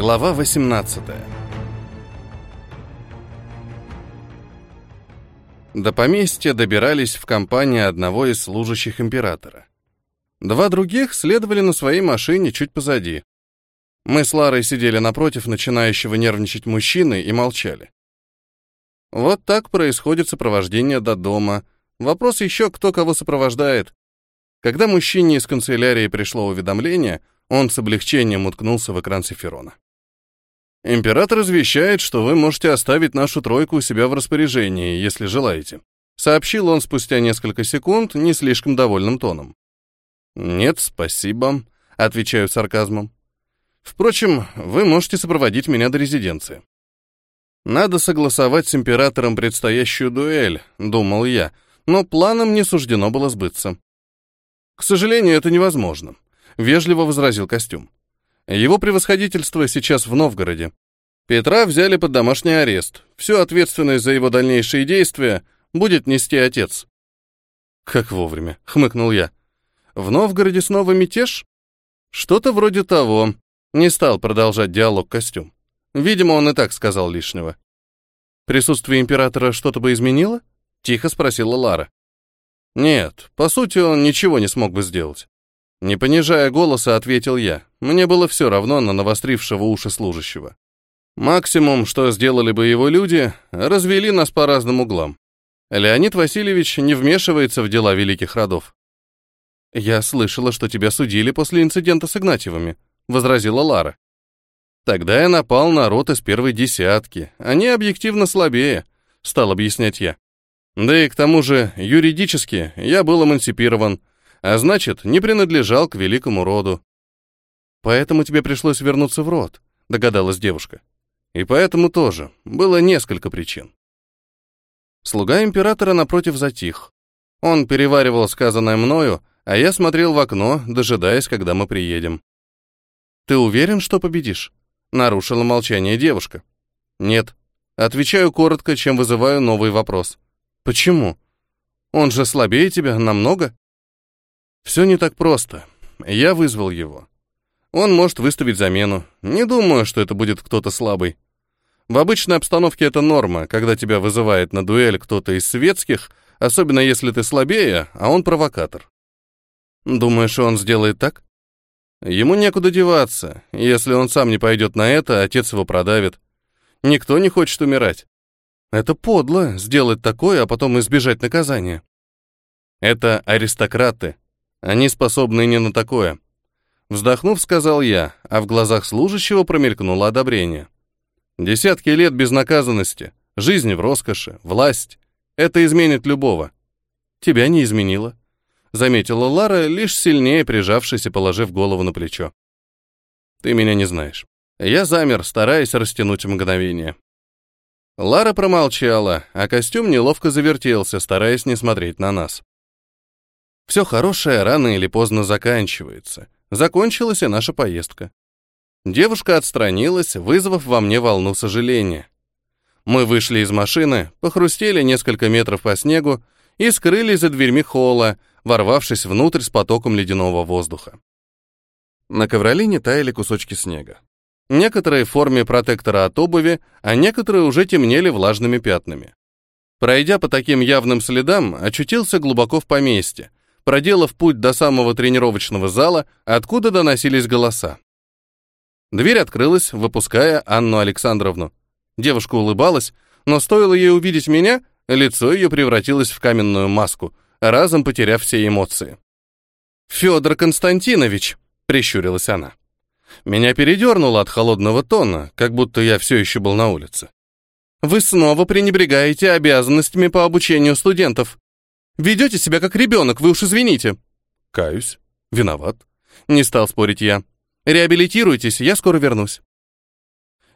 Глава 18 До поместья добирались в компании одного из служащих императора. Два других следовали на своей машине чуть позади. Мы с Ларой сидели напротив начинающего нервничать мужчины и молчали. Вот так происходит сопровождение до дома. Вопрос еще, кто кого сопровождает. Когда мужчине из канцелярии пришло уведомление, он с облегчением уткнулся в экран Сефирона. «Император извещает, что вы можете оставить нашу тройку у себя в распоряжении, если желаете», сообщил он спустя несколько секунд не слишком довольным тоном. «Нет, спасибо», — отвечаю сарказмом. «Впрочем, вы можете сопроводить меня до резиденции». «Надо согласовать с императором предстоящую дуэль», — думал я, но планам не суждено было сбыться. «К сожалению, это невозможно», вежливо возразил костюм. Его превосходительство сейчас в Новгороде. Петра взяли под домашний арест. Всю ответственность за его дальнейшие действия будет нести отец. Как вовремя, хмыкнул я. В Новгороде снова мятеж? Что-то вроде того. Не стал продолжать диалог костюм. Видимо, он и так сказал лишнего. Присутствие императора что-то бы изменило? Тихо спросила Лара. Нет, по сути, он ничего не смог бы сделать. Не понижая голоса, ответил я. Мне было все равно на навострившего уши служащего. Максимум, что сделали бы его люди, развели нас по разным углам. Леонид Васильевич не вмешивается в дела великих родов. «Я слышала, что тебя судили после инцидента с Игнатьевыми», — возразила Лара. «Тогда я напал на рот из первой десятки. Они объективно слабее», — стал объяснять я. «Да и к тому же, юридически, я был эмансипирован, а значит, не принадлежал к великому роду. Поэтому тебе пришлось вернуться в род, догадалась девушка. И поэтому тоже было несколько причин. Слуга императора напротив затих. Он переваривал сказанное мною, а я смотрел в окно, дожидаясь, когда мы приедем. «Ты уверен, что победишь?» — нарушила молчание девушка. «Нет». Отвечаю коротко, чем вызываю новый вопрос. «Почему? Он же слабее тебя намного?» Все не так просто. Я вызвал его. Он может выставить замену. Не думаю, что это будет кто-то слабый. В обычной обстановке это норма, когда тебя вызывает на дуэль кто-то из светских, особенно если ты слабее, а он провокатор. Думаешь, он сделает так? Ему некуда деваться. Если он сам не пойдет на это, отец его продавит. Никто не хочет умирать. Это подло, сделать такое, а потом избежать наказания. Это аристократы, они способны не на такое. Вздохнув, сказал я, а в глазах служащего промелькнуло одобрение. Десятки лет безнаказанности, жизнь в роскоши, власть. Это изменит любого. Тебя не изменило. Заметила Лара, лишь сильнее прижавшись и положив голову на плечо. Ты меня не знаешь. Я замер, стараясь растянуть мгновение. Лара промолчала, а костюм неловко завертелся, стараясь не смотреть на нас. Все хорошее рано или поздно заканчивается. Закончилась и наша поездка. Девушка отстранилась, вызвав во мне волну сожаления. Мы вышли из машины, похрустели несколько метров по снегу и скрылись за дверьми холла, ворвавшись внутрь с потоком ледяного воздуха. На ковролине таяли кусочки снега. Некоторые в форме протектора от обуви, а некоторые уже темнели влажными пятнами. Пройдя по таким явным следам, очутился глубоко в поместье, проделав путь до самого тренировочного зала, откуда доносились голоса. Дверь открылась, выпуская Анну Александровну. Девушка улыбалась, но стоило ей увидеть меня, лицо ее превратилось в каменную маску, разом потеряв все эмоции. «Федор Константинович!» — прищурилась она. Меня передернуло от холодного тона, как будто я все еще был на улице. «Вы снова пренебрегаете обязанностями по обучению студентов. Ведете себя как ребенок, вы уж извините». «Каюсь. Виноват». Не стал спорить я. «Реабилитируйтесь, я скоро вернусь».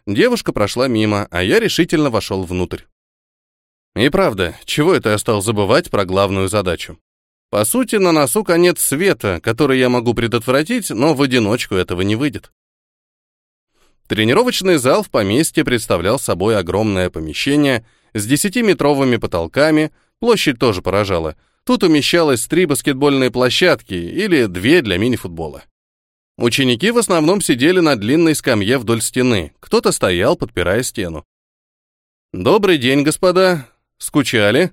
Девушка прошла мимо, а я решительно вошел внутрь. И правда, чего это я стал забывать про главную задачу? По сути, на носу конец света, который я могу предотвратить, но в одиночку этого не выйдет. Тренировочный зал в поместье представлял собой огромное помещение с десятиметровыми потолками, Площадь тоже поражала. Тут умещалось три баскетбольные площадки или две для мини-футбола. Ученики в основном сидели на длинной скамье вдоль стены, кто-то стоял, подпирая стену. «Добрый день, господа. Скучали?»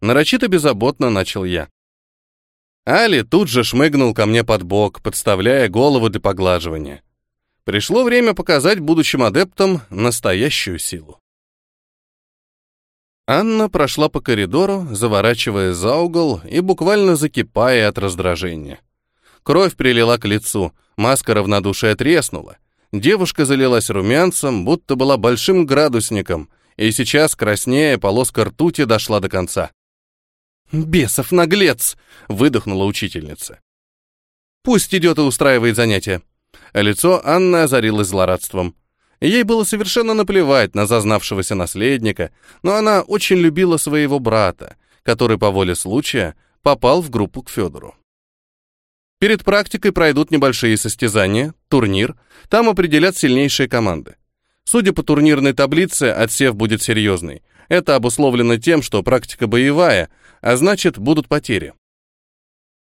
Нарочито беззаботно начал я. Али тут же шмыгнул ко мне под бок, подставляя голову для поглаживания. Пришло время показать будущим адептам настоящую силу. Анна прошла по коридору, заворачивая за угол и буквально закипая от раздражения. Кровь прилила к лицу, маска равнодушия треснула. Девушка залилась румянцем, будто была большим градусником, и сейчас, краснея, полоска ртути дошла до конца. «Бесов наглец!» — выдохнула учительница. «Пусть идет и устраивает занятия». Лицо Анны озарилось злорадством. Ей было совершенно наплевать на зазнавшегося наследника, но она очень любила своего брата, который по воле случая попал в группу к Федору. Перед практикой пройдут небольшие состязания, турнир, там определят сильнейшие команды. Судя по турнирной таблице, отсев будет серьезный. Это обусловлено тем, что практика боевая, а значит, будут потери.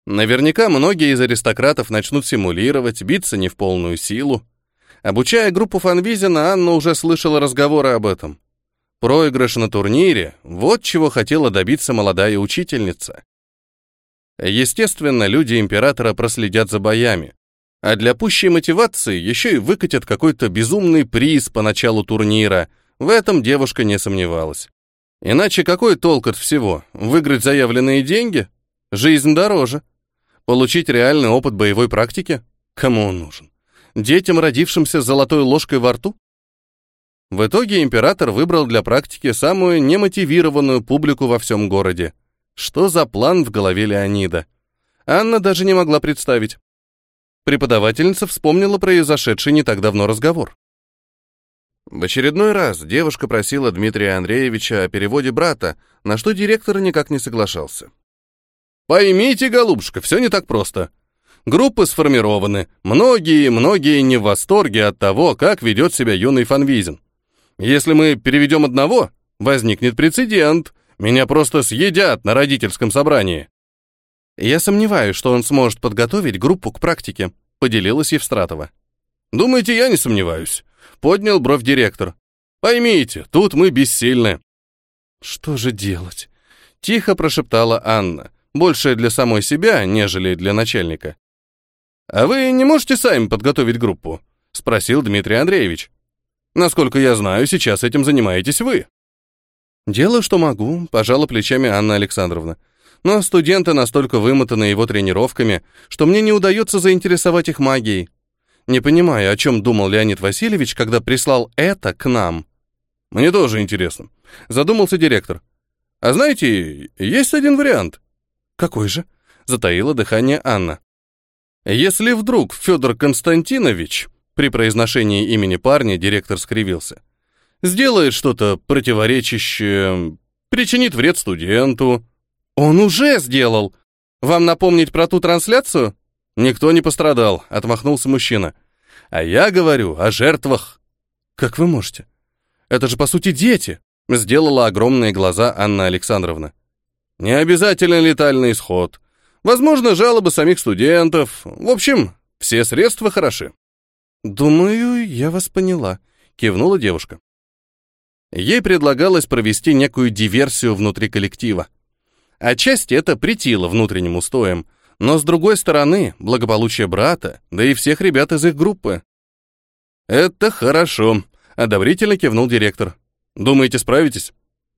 Наверняка многие из аристократов начнут симулировать, биться не в полную силу. Обучая группу Фанвизина, Анна уже слышала разговоры об этом. Проигрыш на турнире — вот чего хотела добиться молодая учительница. Естественно, люди императора проследят за боями. А для пущей мотивации еще и выкатят какой-то безумный приз по началу турнира. В этом девушка не сомневалась. Иначе какой толк от всего? Выиграть заявленные деньги? Жизнь дороже. Получить реальный опыт боевой практики? Кому он нужен? Детям, родившимся с золотой ложкой во рту? В итоге император выбрал для практики самую немотивированную публику во всем городе. Что за план в голове Леонида? Анна даже не могла представить. Преподавательница вспомнила произошедший не так давно разговор. В очередной раз девушка просила Дмитрия Андреевича о переводе брата, на что директор никак не соглашался. «Поймите, голубушка, все не так просто. Группы сформированы, многие-многие не в восторге от того, как ведет себя юный Фанвизин. Если мы переведем одного, возникнет прецедент. Меня просто съедят на родительском собрании. Я сомневаюсь, что он сможет подготовить группу к практике, поделилась Евстратова. Думаете, я не сомневаюсь? Поднял бровь директор. Поймите, тут мы бессильны. Что же делать? Тихо прошептала Анна, больше для самой себя, нежели для начальника. «А вы не можете сами подготовить группу?» — спросил Дмитрий Андреевич. «Насколько я знаю, сейчас этим занимаетесь вы». «Дело, что могу», — пожала плечами Анна Александровна. «Но студенты настолько вымотаны его тренировками, что мне не удается заинтересовать их магией. Не понимаю, о чем думал Леонид Васильевич, когда прислал это к нам». «Мне тоже интересно», — задумался директор. «А знаете, есть один вариант». «Какой же?» — затаила дыхание Анна. Если вдруг Федор Константинович, при произношении имени парня директор скривился, сделает что-то противоречащее, причинит вред студенту. Он уже сделал. Вам напомнить про ту трансляцию? Никто не пострадал, отмахнулся мужчина. А я говорю о жертвах. Как вы можете? Это же по сути дети, сделала огромные глаза Анна Александровна. Не обязательно летальный исход. Возможно, жалобы самих студентов. В общем, все средства хороши. Думаю, я вас поняла, кивнула девушка. Ей предлагалось провести некую диверсию внутри коллектива. Отчасти это притило внутренним устоям, но с другой стороны, благополучие брата, да и всех ребят из их группы. Это хорошо, одобрительно кивнул директор. Думаете, справитесь?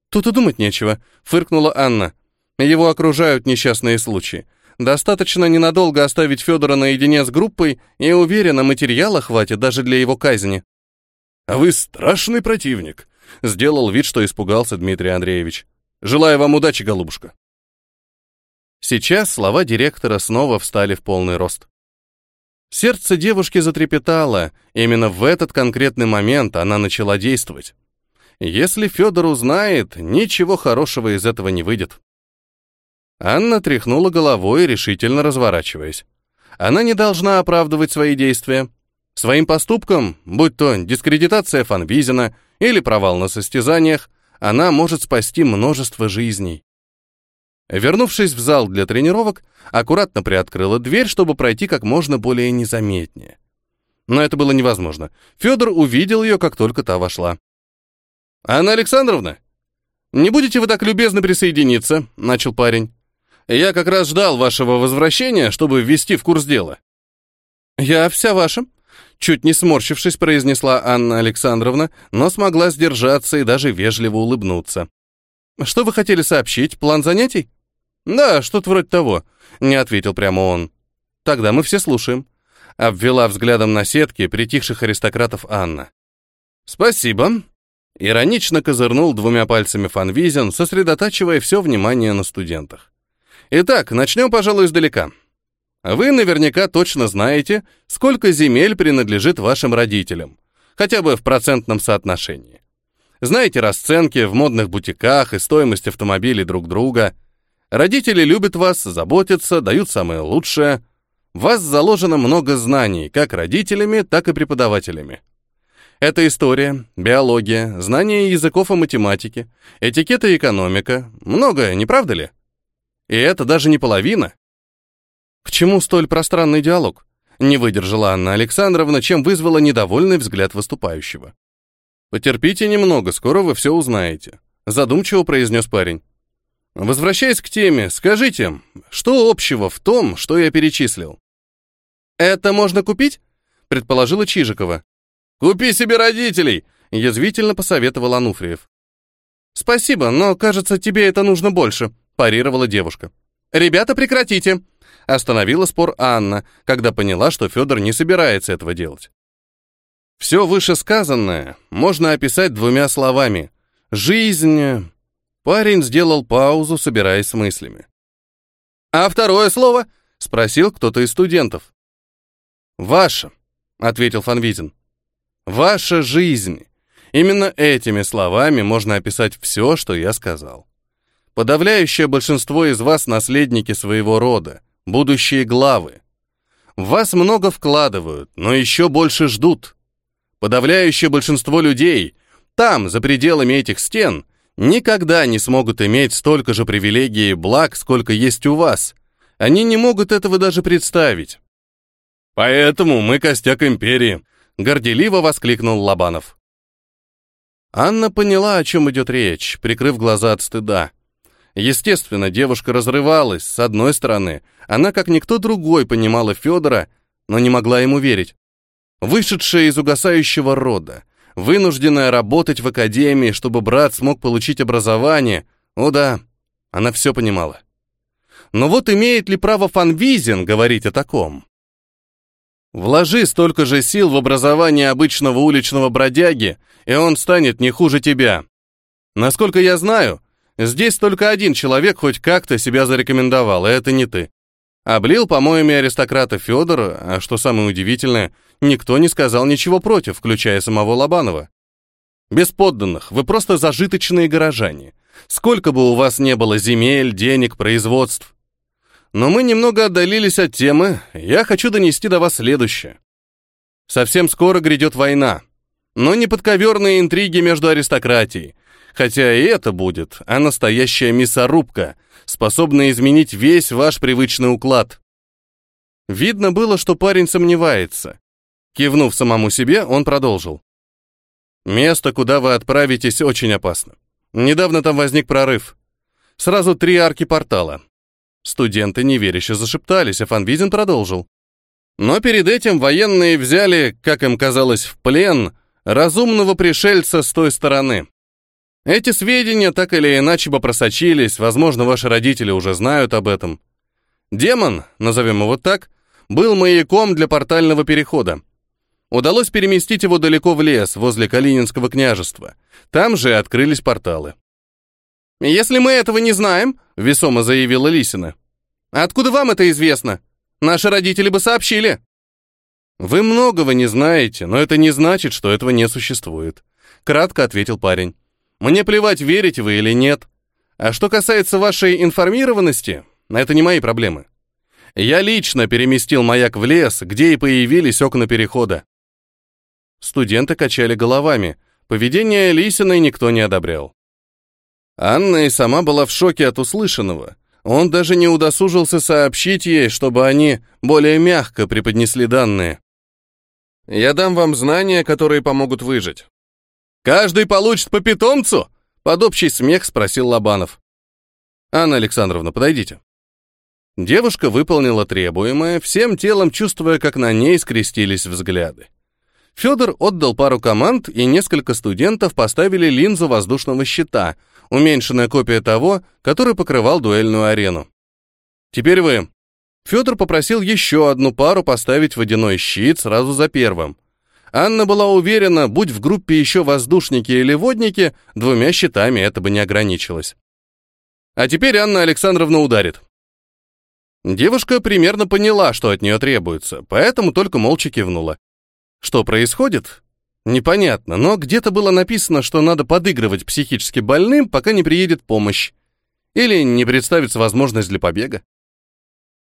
Тут и думать нечего, фыркнула Анна. Его окружают несчастные случаи. Достаточно ненадолго оставить Федора наедине с группой, и уверена, материала хватит даже для его казни. «А вы страшный противник», — сделал вид, что испугался Дмитрий Андреевич. «Желаю вам удачи, голубушка». Сейчас слова директора снова встали в полный рост. Сердце девушки затрепетало, именно в этот конкретный момент она начала действовать. Если Федор узнает, ничего хорошего из этого не выйдет. Анна тряхнула головой, решительно разворачиваясь. Она не должна оправдывать свои действия. Своим поступком, будь то дискредитация Фанвизина или провал на состязаниях, она может спасти множество жизней. Вернувшись в зал для тренировок, аккуратно приоткрыла дверь, чтобы пройти как можно более незаметнее. Но это было невозможно. Федор увидел ее, как только та вошла. «Анна Александровна, не будете вы так любезно присоединиться?» — начал парень. «Я как раз ждал вашего возвращения, чтобы ввести в курс дела». «Я вся ваша», — чуть не сморщившись, произнесла Анна Александровна, но смогла сдержаться и даже вежливо улыбнуться. «Что вы хотели сообщить? План занятий?» «Да, что-то вроде того», — не ответил прямо он. «Тогда мы все слушаем», — обвела взглядом на сетки притихших аристократов Анна. «Спасибо», — иронично козырнул двумя пальцами Фанвизин, сосредотачивая все внимание на студентах. «Итак, начнем, пожалуй, издалека. Вы наверняка точно знаете, сколько земель принадлежит вашим родителям, хотя бы в процентном соотношении. Знаете расценки в модных бутиках и стоимость автомобилей друг друга. Родители любят вас, заботятся, дают самое лучшее. В вас заложено много знаний, как родителями, так и преподавателями. Это история, биология, знание языков и математики, этикет и экономика. Многое, не правда ли? И это даже не половина. К чему столь пространный диалог? Не выдержала Анна Александровна, чем вызвала недовольный взгляд выступающего. Потерпите немного, скоро вы все узнаете, задумчиво произнес парень. Возвращаясь к теме, скажите, что общего в том, что я перечислил? Это можно купить? предположила Чижикова. Купи себе родителей, язвительно посоветовал Ануфриев. Спасибо, но, кажется, тебе это нужно больше, парировала девушка. Ребята, прекратите, остановила спор Анна, когда поняла, что Федор не собирается этого делать. Все вышесказанное можно описать двумя словами. Жизнь. Парень сделал паузу, собираясь с мыслями. «А второе слово?» — спросил кто-то из студентов. «Ваша», — ответил Фанвизин. «Ваша жизнь». Именно этими словами можно описать все, что я сказал. Подавляющее большинство из вас наследники своего рода, будущие главы. В вас много вкладывают, но еще больше ждут. Подавляющее большинство людей там, за пределами этих стен, никогда не смогут иметь столько же привилегий и благ, сколько есть у вас. Они не могут этого даже представить. Поэтому мы костяк империи, горделиво воскликнул Лобанов. Анна поняла, о чем идет речь, прикрыв глаза от стыда. Естественно, девушка разрывалась. С одной стороны, она, как никто другой, понимала Федора, но не могла ему верить вышедшая из угасающего рода, вынужденная работать в академии, чтобы брат смог получить образование. О да, она все понимала. Но вот имеет ли право Фанвизин говорить о таком? Вложи столько же сил в образование обычного уличного бродяги, и он станет не хуже тебя. Насколько я знаю, здесь только один человек хоть как-то себя зарекомендовал, и это не ты. Облил помоями аристократа Федора, а что самое удивительное, никто не сказал ничего против, включая самого Лобанова. Без подданных, вы просто зажиточные горожане. Сколько бы у вас не было земель, денег, производств. Но мы немного отдалились от темы, я хочу донести до вас следующее. Совсем скоро грядет война, но не подковерные интриги между аристократией, хотя и это будет, а настоящая мясорубка, способная изменить весь ваш привычный уклад. Видно было, что парень сомневается. Кивнув самому себе, он продолжил. Место, куда вы отправитесь, очень опасно. Недавно там возник прорыв. Сразу три арки портала. Студенты неверяще зашептались, а Фанвизин продолжил. Но перед этим военные взяли, как им казалось, в плен разумного пришельца с той стороны. Эти сведения так или иначе бы просочились, возможно, ваши родители уже знают об этом. Демон, назовем его так, был маяком для портального перехода. Удалось переместить его далеко в лес, возле Калининского княжества. Там же открылись порталы. «Если мы этого не знаем», — весомо заявила Лисина, «откуда вам это известно? Наши родители бы сообщили». «Вы многого не знаете, но это не значит, что этого не существует», — кратко ответил парень. Мне плевать, верите вы или нет. А что касается вашей информированности, это не мои проблемы. Я лично переместил маяк в лес, где и появились окна перехода. Студенты качали головами. Поведение Лисиной никто не одобрял. Анна и сама была в шоке от услышанного, Он даже не удосужился сообщить ей, чтобы они более мягко преподнесли данные. Я дам вам знания, которые помогут выжить. Каждый получит по питомцу? Под общий смех спросил Лобанов. Анна Александровна, подойдите. Девушка выполнила требуемое, всем телом чувствуя, как на ней скрестились взгляды. Федор отдал пару команд, и несколько студентов поставили линзу воздушного щита, уменьшенная копия того, который покрывал дуэльную арену. Теперь вы. Федор попросил еще одну пару поставить водяной щит сразу за первым. Анна была уверена, будь в группе еще воздушники или водники, двумя щитами это бы не ограничилось. А теперь Анна Александровна ударит. Девушка примерно поняла, что от нее требуется, поэтому только молча кивнула. Что происходит? Непонятно, но где-то было написано, что надо подыгрывать психически больным, пока не приедет помощь. Или не представится возможность для побега.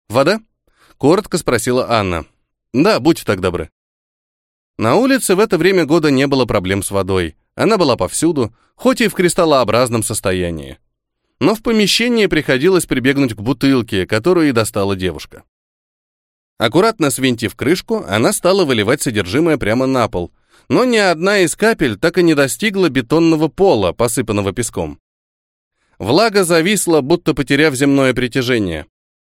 «Вода?» — коротко спросила Анна. «Да, будьте так добры». На улице в это время года не было проблем с водой. Она была повсюду, хоть и в кристаллообразном состоянии. Но в помещении приходилось прибегнуть к бутылке, которую и достала девушка. Аккуратно свинтив крышку, она стала выливать содержимое прямо на пол, но ни одна из капель так и не достигла бетонного пола, посыпанного песком. Влага зависла, будто потеряв земное притяжение.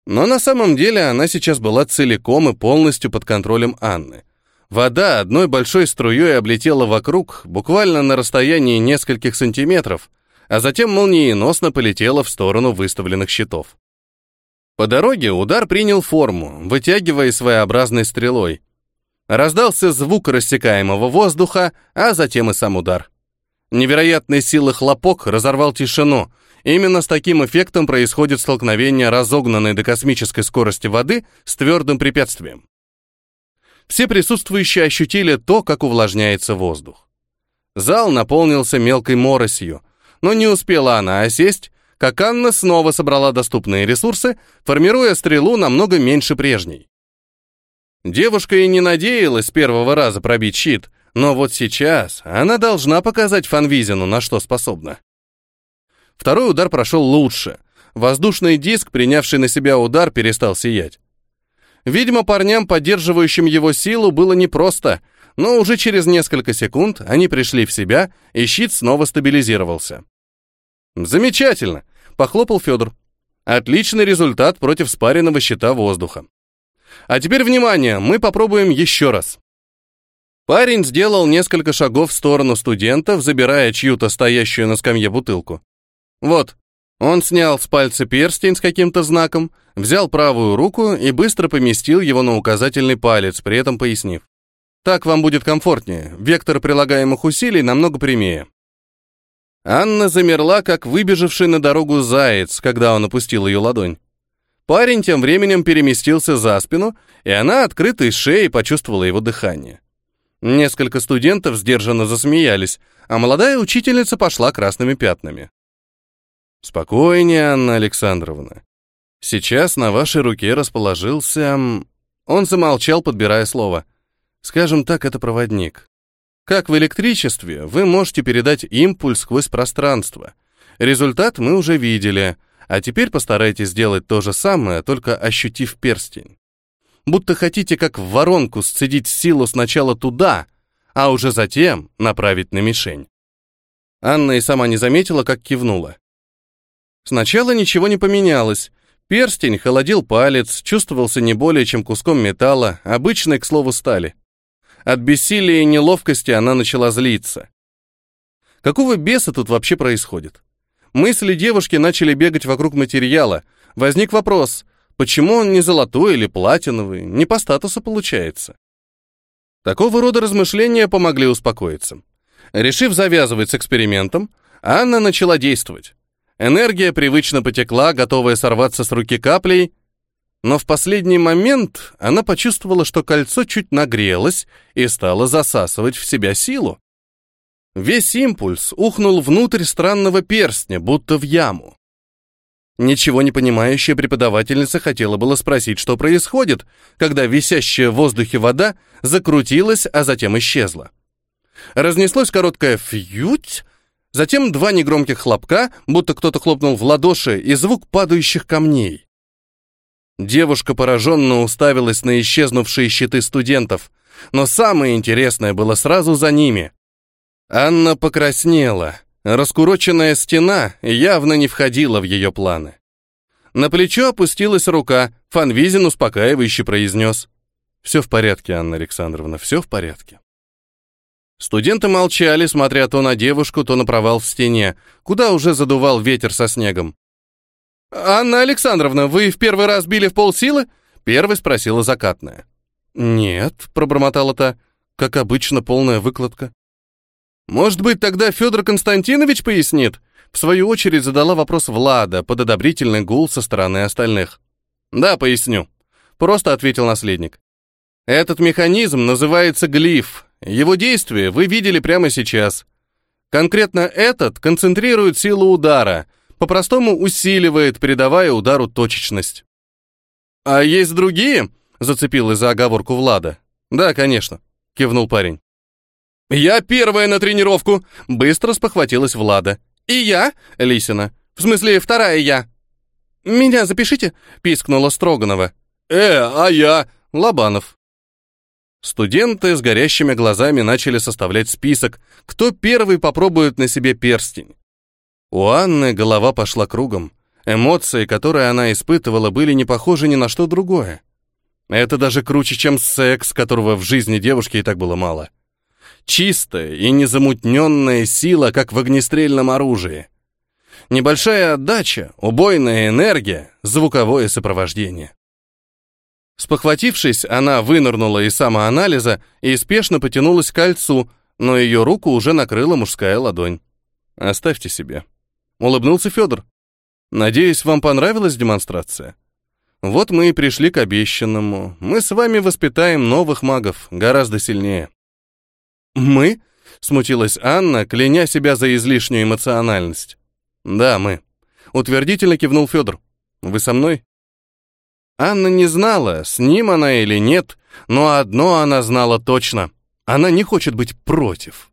Но на самом деле она сейчас была целиком и полностью под контролем Анны. Вода одной большой струей облетела вокруг, буквально на расстоянии нескольких сантиметров, а затем молниеносно полетела в сторону выставленных щитов. По дороге удар принял форму, вытягивая своеобразной стрелой. Раздался звук рассекаемого воздуха, а затем и сам удар. Невероятной силы хлопок разорвал тишину. Именно с таким эффектом происходит столкновение разогнанной до космической скорости воды с твердым препятствием. Все присутствующие ощутили то, как увлажняется воздух. Зал наполнился мелкой моросью, но не успела она осесть, как Анна снова собрала доступные ресурсы, формируя стрелу намного меньше прежней. Девушка и не надеялась с первого раза пробить щит, но вот сейчас она должна показать Фанвизину, на что способна. Второй удар прошел лучше. Воздушный диск, принявший на себя удар, перестал сиять. Видимо, парням, поддерживающим его силу, было непросто, но уже через несколько секунд они пришли в себя, и щит снова стабилизировался. Замечательно, похлопал Федор. Отличный результат против спаренного щита воздуха. А теперь внимание, мы попробуем еще раз. Парень сделал несколько шагов в сторону студентов, забирая чью-то стоящую на скамье бутылку. Вот. Он снял с пальца перстень с каким-то знаком, взял правую руку и быстро поместил его на указательный палец, при этом пояснив. Так вам будет комфортнее. Вектор прилагаемых усилий намного прямее. Анна замерла, как выбежавший на дорогу заяц, когда он опустил ее ладонь. Парень тем временем переместился за спину, и она открытой шеей почувствовала его дыхание. Несколько студентов сдержанно засмеялись, а молодая учительница пошла красными пятнами. «Спокойнее, Анна Александровна. Сейчас на вашей руке расположился...» Он замолчал, подбирая слово. «Скажем так, это проводник. Как в электричестве, вы можете передать импульс сквозь пространство. Результат мы уже видели, а теперь постарайтесь сделать то же самое, только ощутив перстень. Будто хотите как в воронку сцедить силу сначала туда, а уже затем направить на мишень. Анна и сама не заметила, как кивнула. Сначала ничего не поменялось. Перстень холодил палец, чувствовался не более чем куском металла, обычной, к слову, стали. От бессилия и неловкости она начала злиться. Какого беса тут вообще происходит? Мысли девушки начали бегать вокруг материала. Возник вопрос, почему он не золотой или платиновый, не по статусу получается? Такого рода размышления помогли успокоиться. Решив завязывать с экспериментом, Анна начала действовать. Энергия привычно потекла, готовая сорваться с руки каплей, но в последний момент она почувствовала, что кольцо чуть нагрелось и стало засасывать в себя силу. Весь импульс ухнул внутрь странного перстня, будто в яму. Ничего не понимающая преподавательница хотела было спросить, что происходит, когда висящая в воздухе вода закрутилась, а затем исчезла. Разнеслось короткое «фьють», Затем два негромких хлопка, будто кто-то хлопнул в ладоши, и звук падающих камней. Девушка пораженно уставилась на исчезнувшие щиты студентов, но самое интересное было сразу за ними. Анна покраснела. Раскуроченная стена явно не входила в ее планы. На плечо опустилась рука, Фанвизин успокаивающе произнес. «Все в порядке, Анна Александровна, все в порядке». Студенты молчали, смотря то на девушку, то на провал в стене, куда уже задувал ветер со снегом. «Анна Александровна, вы в первый раз били в полсилы?» Первый спросила закатная. «Нет», — пробормотала та, — «как обычно, полная выкладка». «Может быть, тогда Федор Константинович пояснит?» В свою очередь задала вопрос Влада под одобрительный гул со стороны остальных. «Да, поясню», — просто ответил наследник. «Этот механизм называется глиф. Его действие вы видели прямо сейчас. Конкретно этот концентрирует силу удара, по-простому усиливает, придавая удару точечность». «А есть другие?» — зацепилась за оговорку Влада. «Да, конечно», — кивнул парень. «Я первая на тренировку!» — быстро спохватилась Влада. «И я?» — Лисина. «В смысле, вторая я». «Меня запишите?» — пискнула Строганова. «Э, а я?» — Лобанов. Студенты с горящими глазами начали составлять список, кто первый попробует на себе перстень. У Анны голова пошла кругом. Эмоции, которые она испытывала, были не похожи ни на что другое. Это даже круче, чем секс, которого в жизни девушки и так было мало. Чистая и незамутненная сила, как в огнестрельном оружии. Небольшая отдача, убойная энергия, звуковое сопровождение. Спохватившись, она вынырнула из самоанализа и спешно потянулась к кольцу, но ее руку уже накрыла мужская ладонь. «Оставьте себе». Улыбнулся Федор. «Надеюсь, вам понравилась демонстрация?» «Вот мы и пришли к обещанному. Мы с вами воспитаем новых магов, гораздо сильнее». «Мы?» — смутилась Анна, кляня себя за излишнюю эмоциональность. «Да, мы». Утвердительно кивнул Федор. «Вы со мной?» Анна не знала, с ним она или нет, но одно она знала точно. Она не хочет быть против.